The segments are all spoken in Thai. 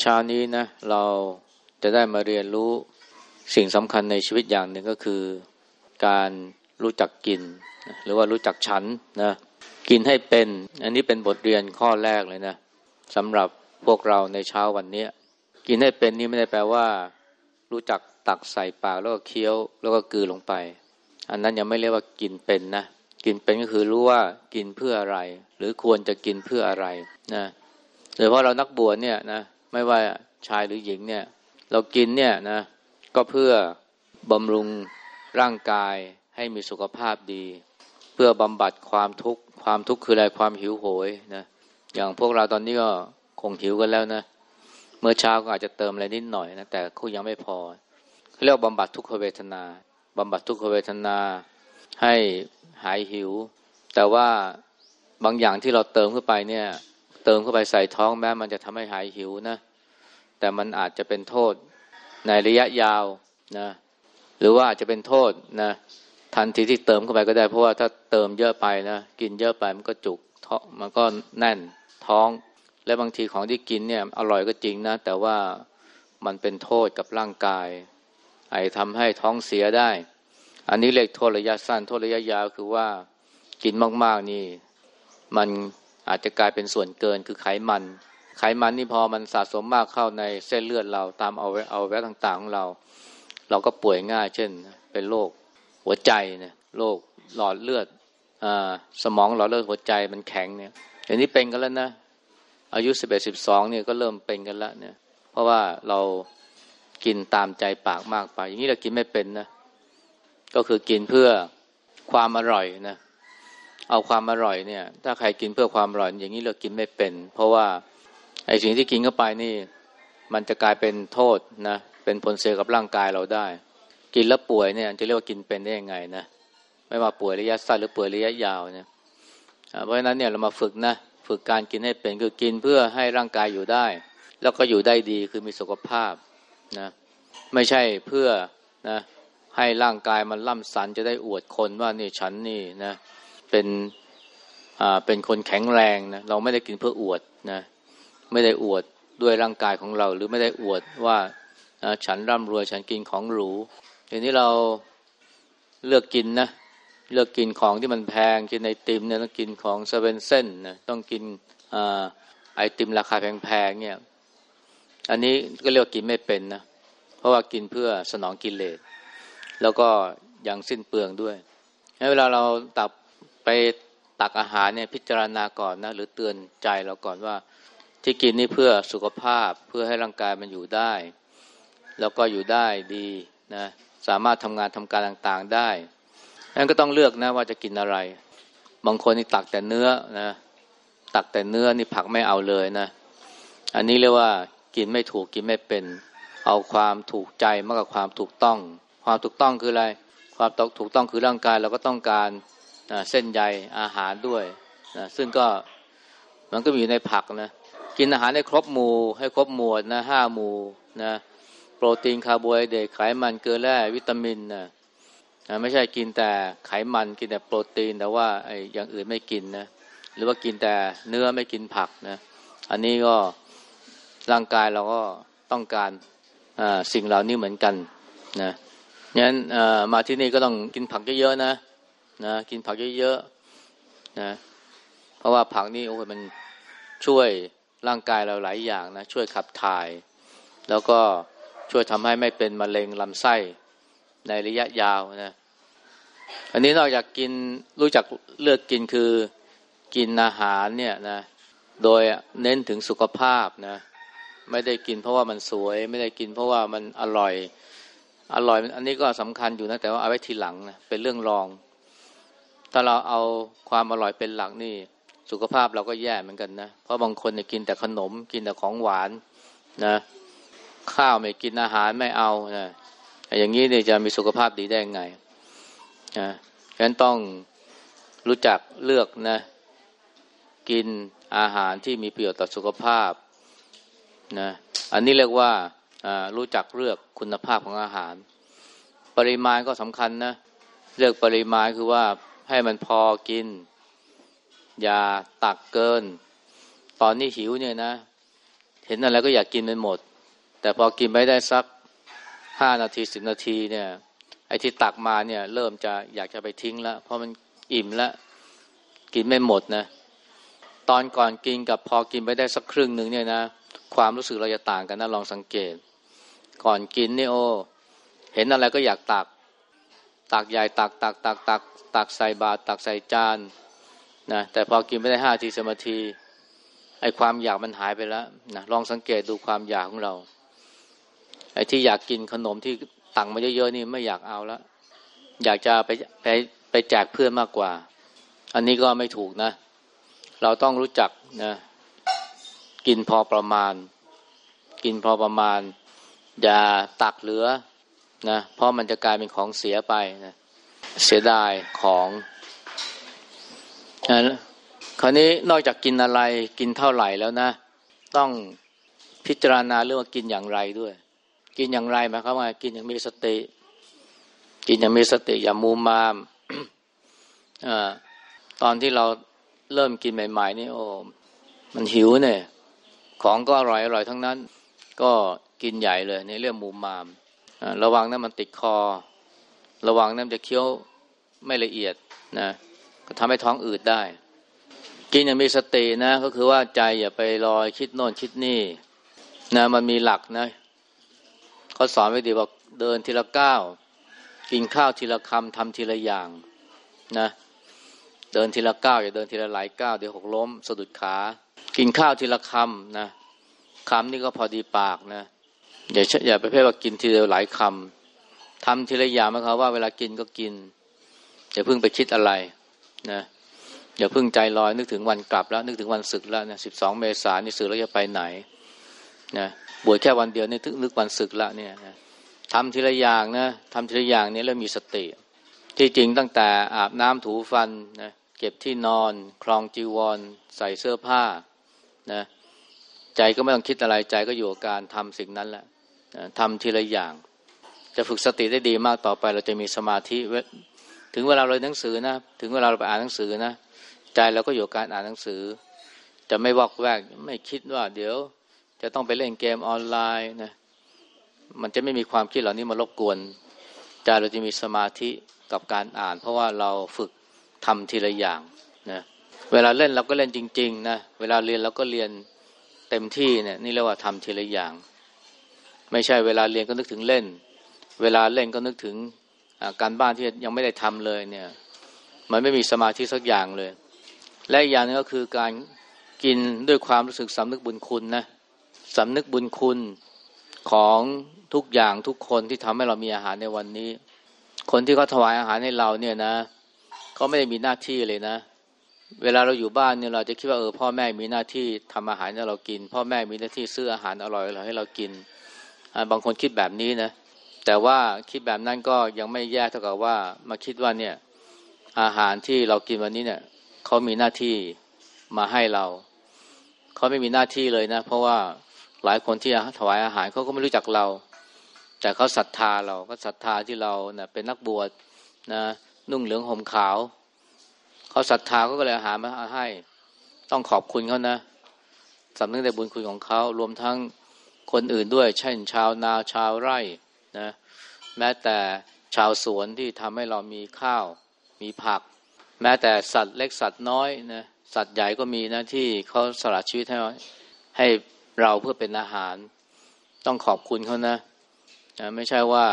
เช้านี้นะเราจะได้มาเรียนรู้สิ่งสำคัญในชีวิตอย่างหนึ่งก็คือ การรู้จักกิน หรือว่ารู้จักฉันนะกินให้เป็น อันนี้เป็นบทเรียนข้อแรกเลยนะสำหรับพวกเราในเช้าวันนี้กินให้เป็นนี่ไม่ได้แปลว่า รู้จักตักใส่ปากแล้วก็เคี้ยว แล้วก็กือลงไป อันนั้นยังไม่เรียกว่ากินเป็นนะกินเป็นก็คือรู้ว่ากินเพื่ออะไร หรือควรจะกินเพื่ออะไรนะโดยเฉพาะเรานักบวชเนี่ยนะ ไม่ว่าชายหรือหญิงเนี่ย เรากินเนี่ยนะ ก็เพื่อบำรุงร่างกายให้มีสุขภาพดี เพื่อบำบัดความทุกข์ความทุกข์คืออะไรความหิวโหยนะอย่างพวกเราตอนนี้ก็คงหิวกันแล้วนะ เมื่อเช้าก็อาจจะเติมอะไรนิดหน่อยนะแต่คุยังไม่พอเรียกบำบัดทุกขเวทนาบำบัดทุกขเวทนาให้หายหิว แต่ว่าบางอย่างที่เราเติมเข้าไปเนี่ย เติมเข้าไปใส่ท้องแม้มันจะทำให้หายหิวนะ แต่มันอาจจะเป็นโทษในระยะยาวนะ หรือว่าอาจจะเป็นโทษนะ ทันทีที่เติมเข้าไปก็ได้ เพราะว่าถ้าเติมเยอะไปนะ กินเยอะไปมันก็จุกท้องมันก็แน่นท้อง และบางทีของที่กินเนี่ยอร่อยก็จริงนะ แต่ว่ามันเป็นโทษกับร่างกาย ไอ้ทำให้ท้องเสียได้ อันนี้เรียกโทษระยะสั้น โทษระยะยาวคือว่ากินมาก ๆ นี่ มัน อาจจะกลายเป็นส่วนเกินคือไขมัน ไขมันนี่พอมันสะสมมากเข้าในเส้นเลือดเราตามเอาไว้เอาแวะต่างๆของเรา เราก็ป่วยง่าย เช่น เป็นโรคหัวใจเนี่ยโรคหลอดเลือดอสมองหลอดเลือดหัวใจมันแข็งเนี่ยเดี๋ยวนี้เป็นกันแล้วนะอายุสิบเอ็ดสิบสองเนี่ยก็เริ่มเป็นกันแล้วเนี่ย เพราะว่าเรากินตามใจปากมากไป อย่างนี้เรากินไม่เป็นนะก็คือกินเพื่อความอร่อยนะ เอาความอร่อยเนี่ย ถ้าใครกินเพื่อความอร่อย อย่างนี้เรากินไม่เป็น เพราะว่าไอ้สิ่งที่กินเข้าไปนี่ มันจะกลายเป็นโทษนะ เป็นผลเสียกับร่างกายเราได้ กินแล้วป่วยเนี่ยจะเรียกว่ากินเป็นได้ยังไงนะไม่ว่าป่วยระยะสั้นหรือป่วยระยะยาวเนี่ยเพราะฉะนั้นเนี่ยเรามาฝึกนะฝึกการกินให้เป็นคือกินเพื่อให้ร่างกายอยู่ได้ แล้วก็อยู่ได้ดีคือมีสุขภาพนะไม่ใช่เพื่อนะให้ร่างกายมันล่ำสันจะได้อวดคนว่านี่ฉันนี่นะเเป็นอ่าเป็นคนแข็งแรงนะเราไม่ได้กินเพื่ออวดนะไม่ได้อวดด้วยร่างกายของเรา หรือไม่ได้อวดว่าฉันร่ำรวยฉันกินของหรูทีนี้เราเลือกกินนะเลือกกินของที่มันแพงกินไอติมเนี่ยต้องกินของเซเว่นเซนนะต้องกินอไอติมราคาแพงๆเนี่ยอันนี้ก็เรียกว่ากินไม่เป็นนะเพราะว่ากินเพื่อสนองกินเลสแล้วก็ยังสิ้นเปลืองด้วยเวลาเราตับ ไปตักอาหารเนี่ยพิจารณาก่อนนะหรือเตือนใจเราก่อนว่า ที่กินนี่เพื่อสุขภาพเพื่อให้ร่างกายมันอยู่ได้ แล้วก็อยู่ได้ดีนะสามารถทำงานทำการต่างๆได้นั้นก็ต้องเลือกนะว่าจะกินอะไร บางคนนี่ตักแต่เนื้อนะตักแต่เนื้อนี่ผักไม่เอาเลยนะ อันนี้เรียกว่ากินไม่ถูกกินไม่เป็น เอาความถูกใจมากกว่าความถูกต้อง ความถูกต้องคืออะไร ความถูกต้องคือร่างกายเราก็ต้องการ เส้นใยอาหารด้วยนะซึ่งก็มันก็มีอยู่ในผักนะกินอาหารให้ครบหมู่ให้ครบหมวดนะห้าหมู่นะโปรตีนคาร์โบไฮเดรตไขมันเกลือแร่วิตามินนะนะไม่ใช่กินแต่ไขมันกินแต่โปรตีน แต่ว่าไอ้อย่างอื่นไม่กินนะหรือว่ากินแต่เนื้อไม่กินผักนะอันนี้ก็ร่างกายเราก็ต้องการสิ่งเหล่านี้เหมือนกันนะงั้นมาที่นี่ก็ต้องกินผักเยอะๆนะ นะกินผักเยอะๆนะเพราะว่าผักนี่โอ้ยมันช่วยร่างกายเราหลายอย่างนะช่วยขับถ่าย แล้วก็ช่วยทำให้ไม่เป็นมะเร็งลำไส้ในระยะยาวนะอันนี้นอกจากกินรู้จักเลือกกินคือกินอาหารเนี่ยนะโดยเน้นถึงสุขภาพนะไม่ได้กินเพราะว่ามันสวย ไม่ได้กินเพราะว่ามันอร่อย อร่อย อันนี้ก็สำคัญอยู่นะแต่ว่าเอาไว้ทีหลังนะเป็นเรื่องรอง ถ้าเราเอาความอร่อยเป็นหลักนี่ สุขภาพเราก็แย่เหมือนกันนะ เพราะบางคนเนี่ยกินแต่ขนมกินแต่ของหวานนะ ข้าวไม่กินอาหารไม่เอานะอย่างนี้เนี่ยจะมีสุขภาพดีได้ยังไงนะฉะนั้นต้องรู้จักเลือกนะ กินอาหารที่มีประโยชน์ต่อสุขภาพนะอันนี้เรียกว่ารู้จักเลือกคุณภาพของอาหาร ปริมาณก็สำคัญนะเลือกปริมาณคือว่า ให้มันพอกิน อย่าตักเกิน ตอนนี้หิวเนี่ยนะ เห็นอะไรก็อยากกินไปหมด แต่พอกินไปได้สักห้านาทีสิบนาทีเนี่ย ไอ้ที่ตักมาเนี่ย เริ่มจะอยากจะไปทิ้งแล้วเพราะมันอิ่มแล้วกินไม่หมดนะตอนก่อนกินกับพอกินไปได้สักครึ่งหนึ่งเนี่ยนะความรู้สึกเราจะต่างกันนะลองสังเกต ก่อนกินนี่โอ้เห็นอะไรก็อยากตัก ตักใหญ่ตักตักตักตักตักใส่บาตรตักใส่จานนะแต่พอกินไปได้ห้าทีสมาทีไอ้ความอยากมันหายไปแล้วนะลองสังเกตดูความอยากของเรา ไอ้ที่อยากกินขนมที่ตักมาเยอะๆนี่ไม่อยากเอาแล้วอยากจะไปไปไปแจกเพื่อนมากกว่า อันนี้ก็ไม่ถูกนะ เราต้องรู้จักนะกินพอประมาณ กินพอประมาณ อย่าตักเหลือ นะเพราะมันจะกลายเป็นของเสียไปนะเสียดายของนะคราวนี้นอกจากกินอะไรกินเท่าไหร่แล้วนะ ต้องพิจารณาเรื่องว่ากินอย่างไรด้วย กินอย่างไรหมายความว่า กินอย่างมีสติ กินอย่างมีสติอย่ามูมามอตอนที่เราเริ่มกินใหม่ๆนี่โอ้มันหิวเนี่ย ของก็อร่อยอร่อยทั้งนั้น ก็กินใหญ่เลยในเรื่องมูมาม ระวังนะมันติดคอ ระวังนะมันจะเคี้ยวไม่ละเอียดนะก็ทำให้ท้องอืดได้ กินอย่างมีสตินะ ก็คือว่าใจอย่าไปลอยคิดโน่นคิดนี่นะมันมีหลักนะเขาสอนไว้ดีบอกเดินทีละก้าวกินข้าวทีละคำทำทีละอย่างนะเดินทีละก้าวอย่าเดินทีละหลายก้าวเดี๋ยวหกล้มสะดุดขา กินข้าวทีละคำนะคำนี่ก็พอดีปากนะ อย่าอย่าไปเพ่ว่ากินทีเดียวหลายคำทำทีละอย่างนะครับว่าเวลากินก็กินอย่าเพิ่งไปคิดอะไรนะอย่าเพิ่งใจลอยนึกถึงวันกลับแล้ว นึกถึงวันศึกแล้วนะสิบสองเมษายนนี่ศึกแล้วจะไปไหนนะบวชแค่วันเดียวนี่นึกวันศึกแล้วเนี่ยนะทำทีละอย่างนะทำทีละอย่างนี้แล้วมีสติ ที่จริงตั้งแต่อาบน้ำถูฟันนะเก็บที่นอนคลองจีวร ใส่เสื้อผ้านะใจก็ไม่ต้องคิดอะไรใจก็อยู่กับการทำสิ่งนั้นแหละ ทำทีละอย่าง จะฝึกสติได้ดีมากต่อไปเราจะมีสมาธิถึงเวลาเราเรียนหนังสือนะ ถึงเวลาเราไปอ่านหนังสือนะ ใจเราก็อยู่การอ่านหนังสือ จะไม่วอกแวก ไม่คิดว่า เดี๋ยว จะต้องไปเล่นเกมออนไลน์นะมันจะไม่มีความคิดเหล่านี้มารบกวนใจเราจะมีสมาธิกับการอ่าน เพราะว่าเราฝึกทำทีละอย่างนะเวลาเล่นเราก็เล่นจริง ๆ นะ เวลาเรียนเราก็เรียนเต็มที่เนี่ยนี่เรียกว่าทำทีละอย่าง ไม่ใช่เวลาเรียนก็นึกถึงเล่น เวลาเล่นก็นึกถึงการบ้านที่ยังไม่ได้ทำเลยเนี่ย มันไม่มีสมาธิสักอย่างเลย และอีกอย่างนึงก็คือการกินด้วยความรู้สึกสำนึกบุญคุณนะสำนึกบุญคุณของทุกอย่างทุกคนที่ทำให้เรามีอาหารในวันนี้ คนที่เขาถวายอาหารให้เราเนี่ยนะเขาไม่ได้มีหน้าที่เลยนะ เวลาเราอยู่บ้านเนี่ยเราจะคิดว่าเออพ่อแม่มีหน้าที่ทำอาหารให้เรากิน พ่อแม่มีหน้าที่ซื้ออาหารอร่อยๆให้เรากิน บางคนคิดแบบนี้นะ แต่ว่าคิดแบบนั้นก็ยังไม่แย่เท่ากับว่ามาคิดว่าเนี่ยอาหารที่เรากินวันนี้เนี่ยเขามีหน้าที่มาให้เรา เขาไม่มีหน้าที่เลยนะ เพราะว่าหลายคนที่ถวายอาหารเขาก็ไม่รู้จักเรา แต่เขาศรัทธาเราก็ศรัทธาที่เราเนะเป็นนักบวชนะนุ่งเหลืองห่มขาว เขาศรัทธาก็เลยอาหารมาให้ ต้องขอบคุณเขานะสำนึกในบุญคุณของเขารวมทั้ง คนอื่นด้วย เช่น ชาวนาชาวไร่นะแม้แต่ชาวสวนที่ทำให้เรามีข้าว มีผัก แม้แต่สัตว์เล็กสัตว์น้อยนะสัตว์ใหญ่ก็มีนะที่เขาสละชีวิตให้ให้เราเพื่อเป็นอาหาร ต้องขอบคุณเขานะนะไม่ใช่ว่า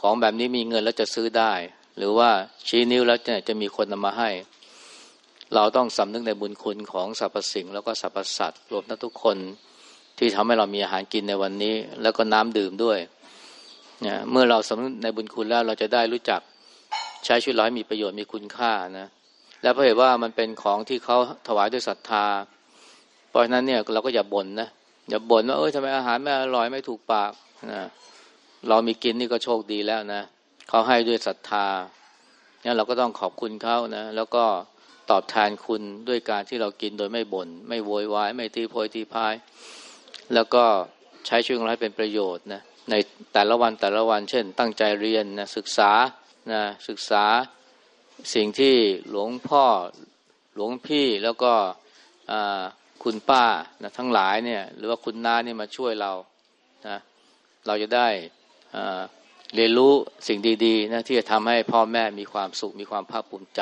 ของแบบนี้มีเงินแล้วจะซื้อได้ หรือว่าชี้นิ้วแล้วจะจะมีคนนำมาให้ เราต้องสำนึกในบุญคุณของสรรพสิ่ง แล้วก็สรรพสัตว์รวมทั้งทุกคน ที่ทำให้เรามีอาหารกินในวันนี้ แล้วก็น้ำดื่มด้วยนะเมื่อเราสำนึกในบุญคุณแล้วเราจะได้รู้จักใช้ชีวิตราให้มีประโยชน์มีคุณค่านะและเพราะเหตุว่ามันเป็นของที่เขาถวายด้วยศรัทธา เพราะฉะนั้นเนี่ยเราก็อย่าบ่นนะอย่าบ่นว่าเอ้ยทำไมอาหารไม่อร่อยไม่ถูกปากนะเรามีกินนี่ก็โชคดีแล้วนะเขาให้ด้วยศรัทธาเนี่ยเราก็ต้องขอบคุณเขานะแล้วก็ตอบแทนคุณด้วยการที่เรากินโดยไม่บน่นไม่โวยวายไม่ตีโพยตีพาย แล้วก็ใช้ชีวิตของเราให้เป็นประโยชน์นะในแต่ละวันแต่ละวัน เช่น ตั้งใจเรียนนะศึกษานะศึกษาสิ่งที่หลวงพ่อหลวงพี่แล้วก็คุณป้านะทั้งหลายเนี่ยหรือว่าคุณน้าเนี่ยมาช่วยเรานะเราจะได้เรียนรู้สิ่งดีๆนะที่จะทำให้พ่อแม่มีความสุขมีความภาคภูมิใจ